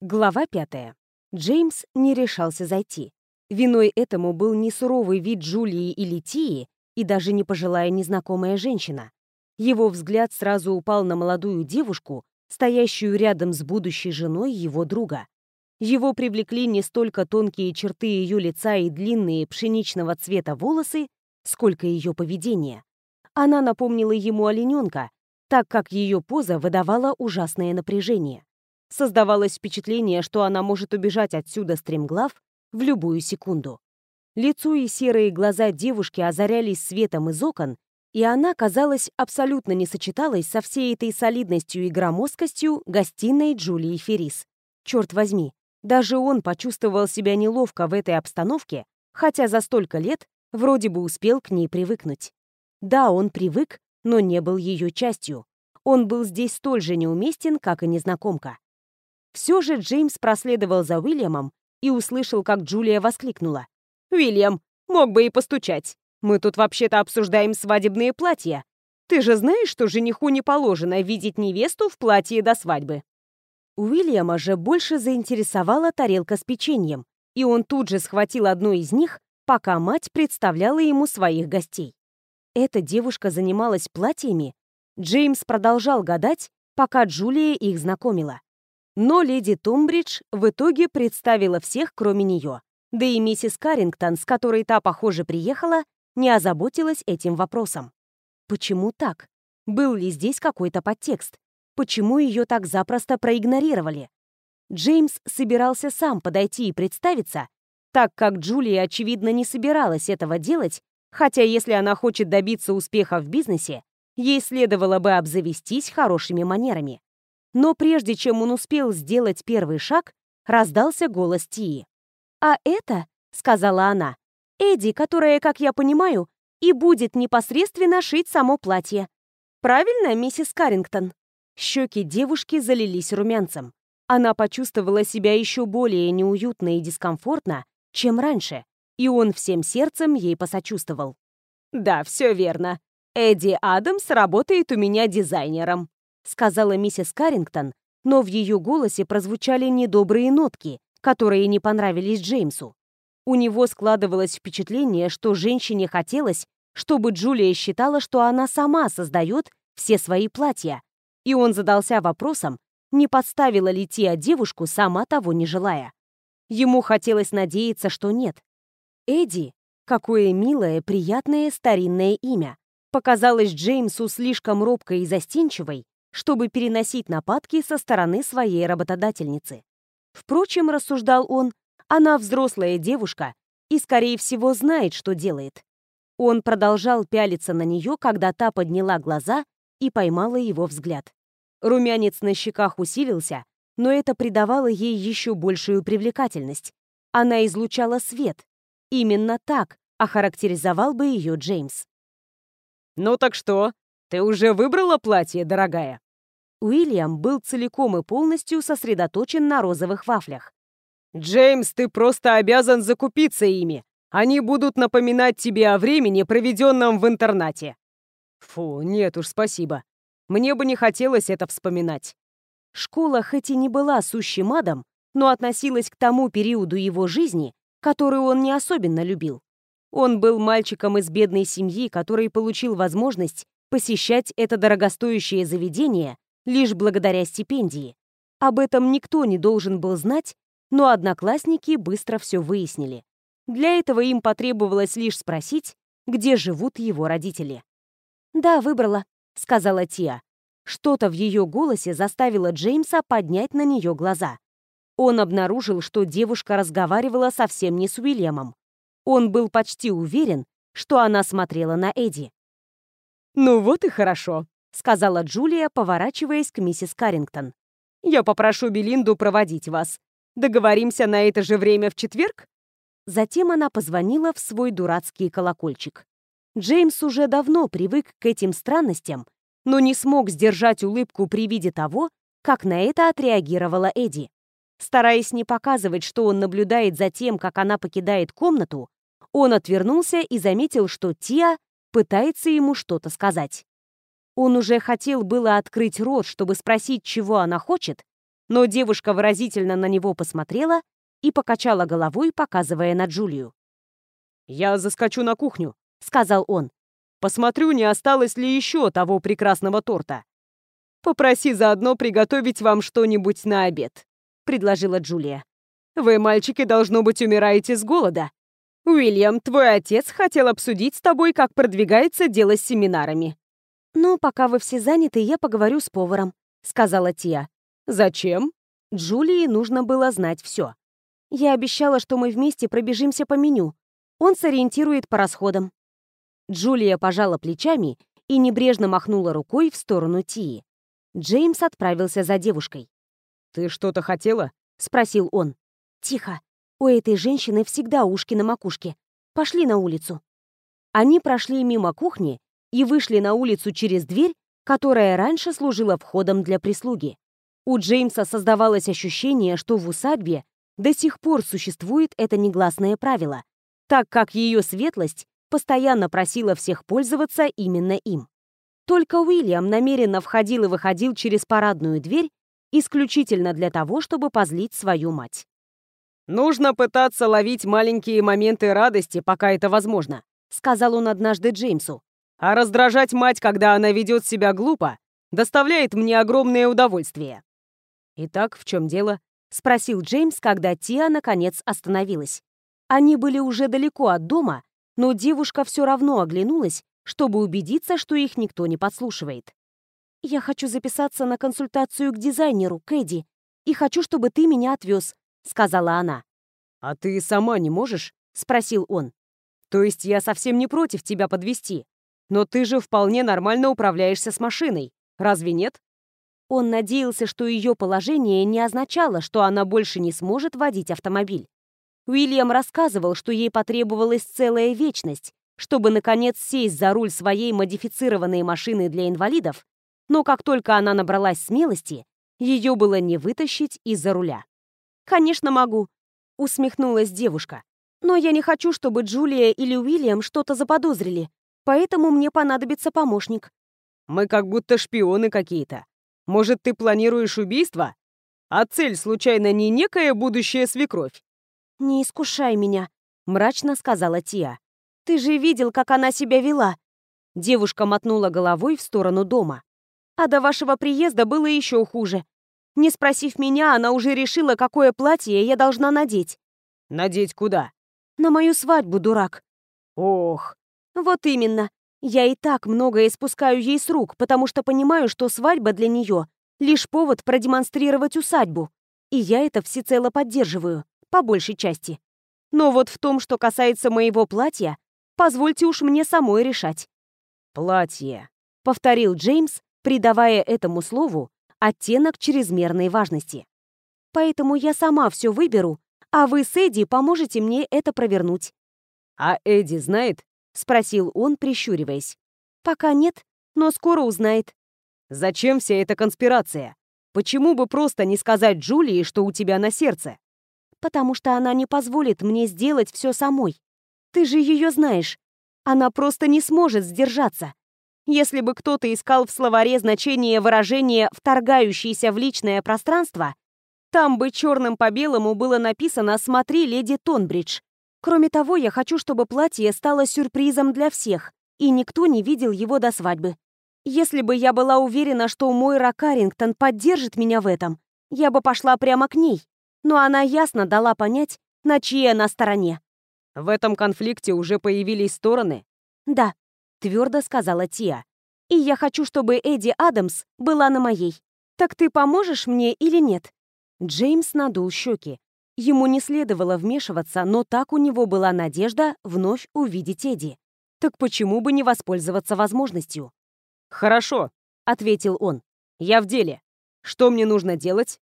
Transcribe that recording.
Глава пятая. Джеймс не решался зайти. Виной этому был не суровый вид Джулии или Тии, и даже не пожилая незнакомая женщина. Его взгляд сразу упал на молодую девушку, стоящую рядом с будущей женой его друга. Его привлекли не столько тонкие черты ее лица и длинные пшеничного цвета волосы, сколько ее поведение. Она напомнила ему олененка, так как ее поза выдавала ужасное напряжение. Создавалось впечатление, что она может убежать отсюда стремглав в любую секунду. Лицо и серые глаза девушки озарялись светом из окон, и она, казалось, абсолютно не сочеталась со всей этой солидностью и громоздкостью гостиной Джулии Феррис. Черт возьми, даже он почувствовал себя неловко в этой обстановке, хотя за столько лет вроде бы успел к ней привыкнуть. Да, он привык, но не был ее частью. Он был здесь столь же неуместен, как и незнакомка. Все же Джеймс проследовал за Уильямом и услышал, как Джулия воскликнула. «Уильям, мог бы и постучать. Мы тут вообще-то обсуждаем свадебные платья. Ты же знаешь, что жениху не положено видеть невесту в платье до свадьбы?» Уильяма же больше заинтересовала тарелка с печеньем, и он тут же схватил одну из них, пока мать представляла ему своих гостей. Эта девушка занималась платьями. Джеймс продолжал гадать, пока Джулия их знакомила. Но леди Тумбридж в итоге представила всех, кроме нее. Да и миссис Каррингтон, с которой та, похоже, приехала, не озаботилась этим вопросом. Почему так? Был ли здесь какой-то подтекст? Почему ее так запросто проигнорировали? Джеймс собирался сам подойти и представиться, так как Джулия, очевидно, не собиралась этого делать, хотя если она хочет добиться успеха в бизнесе, ей следовало бы обзавестись хорошими манерами. Но прежде чем он успел сделать первый шаг, раздался голос Тии. «А это, — сказала она, — Эдди, которая, как я понимаю, и будет непосредственно шить само платье. Правильно, миссис Каррингтон?» Щеки девушки залились румянцем. Она почувствовала себя еще более неуютно и дискомфортно, чем раньше, и он всем сердцем ей посочувствовал. «Да, все верно. Эдди Адамс работает у меня дизайнером сказала миссис Каррингтон, но в ее голосе прозвучали недобрые нотки, которые не понравились Джеймсу. У него складывалось впечатление, что женщине хотелось, чтобы Джулия считала, что она сама создает все свои платья, и он задался вопросом, не подставила ли Тия девушку, сама того не желая. Ему хотелось надеяться, что нет. Эдди, какое милое, приятное старинное имя, показалось Джеймсу слишком робкой и застенчивой, чтобы переносить нападки со стороны своей работодательницы. Впрочем, рассуждал он, она взрослая девушка и, скорее всего, знает, что делает. Он продолжал пялиться на нее, когда та подняла глаза и поймала его взгляд. Румянец на щеках усилился, но это придавало ей еще большую привлекательность. Она излучала свет. Именно так охарактеризовал бы ее Джеймс. «Ну так что, ты уже выбрала платье, дорогая?» Уильям был целиком и полностью сосредоточен на розовых вафлях. «Джеймс, ты просто обязан закупиться ими. Они будут напоминать тебе о времени, проведенном в интернате». «Фу, нет уж, спасибо. Мне бы не хотелось это вспоминать». Школа хоть и не была сущим адом, но относилась к тому периоду его жизни, который он не особенно любил. Он был мальчиком из бедной семьи, который получил возможность посещать это дорогостоящее заведение лишь благодаря стипендии. Об этом никто не должен был знать, но одноклассники быстро все выяснили. Для этого им потребовалось лишь спросить, где живут его родители. «Да, выбрала», — сказала Тия. Что-то в ее голосе заставило Джеймса поднять на нее глаза. Он обнаружил, что девушка разговаривала совсем не с Уильямом. Он был почти уверен, что она смотрела на Эдди. «Ну вот и хорошо», — сказала Джулия, поворачиваясь к миссис Каррингтон. «Я попрошу Белинду проводить вас. Договоримся на это же время в четверг?» Затем она позвонила в свой дурацкий колокольчик. Джеймс уже давно привык к этим странностям, но не смог сдержать улыбку при виде того, как на это отреагировала Эдди. Стараясь не показывать, что он наблюдает за тем, как она покидает комнату, он отвернулся и заметил, что Тиа пытается ему что-то сказать. Он уже хотел было открыть рот, чтобы спросить, чего она хочет, но девушка выразительно на него посмотрела и покачала головой, показывая на Джулию. «Я заскочу на кухню», — сказал он. «Посмотрю, не осталось ли еще того прекрасного торта. Попроси заодно приготовить вам что-нибудь на обед», — предложила Джулия. «Вы, мальчики, должно быть, умираете с голода. Уильям, твой отец хотел обсудить с тобой, как продвигается дело с семинарами». «Ну, пока вы все заняты, я поговорю с поваром», — сказала Тия. «Зачем?» Джулии нужно было знать все. Я обещала, что мы вместе пробежимся по меню. Он сориентирует по расходам. Джулия пожала плечами и небрежно махнула рукой в сторону Тии. Джеймс отправился за девушкой. «Ты что-то хотела?» — спросил он. «Тихо. У этой женщины всегда ушки на макушке. Пошли на улицу». Они прошли мимо кухни и вышли на улицу через дверь, которая раньше служила входом для прислуги. У Джеймса создавалось ощущение, что в усадьбе до сих пор существует это негласное правило, так как ее светлость постоянно просила всех пользоваться именно им. Только Уильям намеренно входил и выходил через парадную дверь исключительно для того, чтобы позлить свою мать. «Нужно пытаться ловить маленькие моменты радости, пока это возможно», сказал он однажды Джеймсу. «А раздражать мать, когда она ведет себя глупо, доставляет мне огромное удовольствие». «Итак, в чем дело?» — спросил Джеймс, когда Тиа наконец остановилась. Они были уже далеко от дома, но девушка все равно оглянулась, чтобы убедиться, что их никто не подслушивает. «Я хочу записаться на консультацию к дизайнеру, Кэдди, и хочу, чтобы ты меня отвез», — сказала она. «А ты сама не можешь?» — спросил он. «То есть я совсем не против тебя подвести, но ты же вполне нормально управляешься с машиной, разве нет?» Он надеялся, что ее положение не означало, что она больше не сможет водить автомобиль. Уильям рассказывал, что ей потребовалась целая вечность, чтобы, наконец, сесть за руль своей модифицированной машины для инвалидов, но как только она набралась смелости, ее было не вытащить из-за руля. «Конечно, могу», — усмехнулась девушка. «Но я не хочу, чтобы Джулия или Уильям что-то заподозрили, поэтому мне понадобится помощник». «Мы как будто шпионы какие-то», может, ты планируешь убийство? А цель, случайно, не некая будущая свекровь?» «Не искушай меня», — мрачно сказала Тия. «Ты же видел, как она себя вела». Девушка мотнула головой в сторону дома. «А до вашего приезда было еще хуже. Не спросив меня, она уже решила, какое платье я должна надеть». «Надеть куда?» «На мою свадьбу, дурак». «Ох». «Вот именно. Я и так многое спускаю ей с рук, потому что понимаю, что свадьба для нее — лишь повод продемонстрировать усадьбу. И я это всецело поддерживаю, по большей части. Но вот в том, что касается моего платья, позвольте уж мне самой решать. «Платье», — повторил Джеймс, придавая этому слову оттенок чрезмерной важности. «Поэтому я сама все выберу, а вы с Эдди поможете мне это провернуть». «А Эдди знает?» — спросил он, прищуриваясь. «Пока нет, но скоро узнает». «Зачем вся эта конспирация? Почему бы просто не сказать Джулии, что у тебя на сердце?» «Потому что она не позволит мне сделать все самой. Ты же ее знаешь. Она просто не сможет сдержаться. Если бы кто-то искал в словаре значение выражения «вторгающийся в личное пространство», там бы черным по белому было написано «Смотри, леди Тонбридж». Кроме того, я хочу, чтобы платье стало сюрпризом для всех, и никто не видел его до свадьбы. Если бы я была уверена, что Мойра Каррингтон поддержит меня в этом, я бы пошла прямо к ней. Но она ясно дала понять, на чьей она стороне. В этом конфликте уже появились стороны? Да, твердо сказала Тия. И я хочу, чтобы Эдди Адамс была на моей. Так ты поможешь мне или нет? Джеймс надул щеки. Ему не следовало вмешиваться, но так у него была надежда вновь увидеть Эдди. Так почему бы не воспользоваться возможностью? «Хорошо», — ответил он. «Я в деле. Что мне нужно делать?»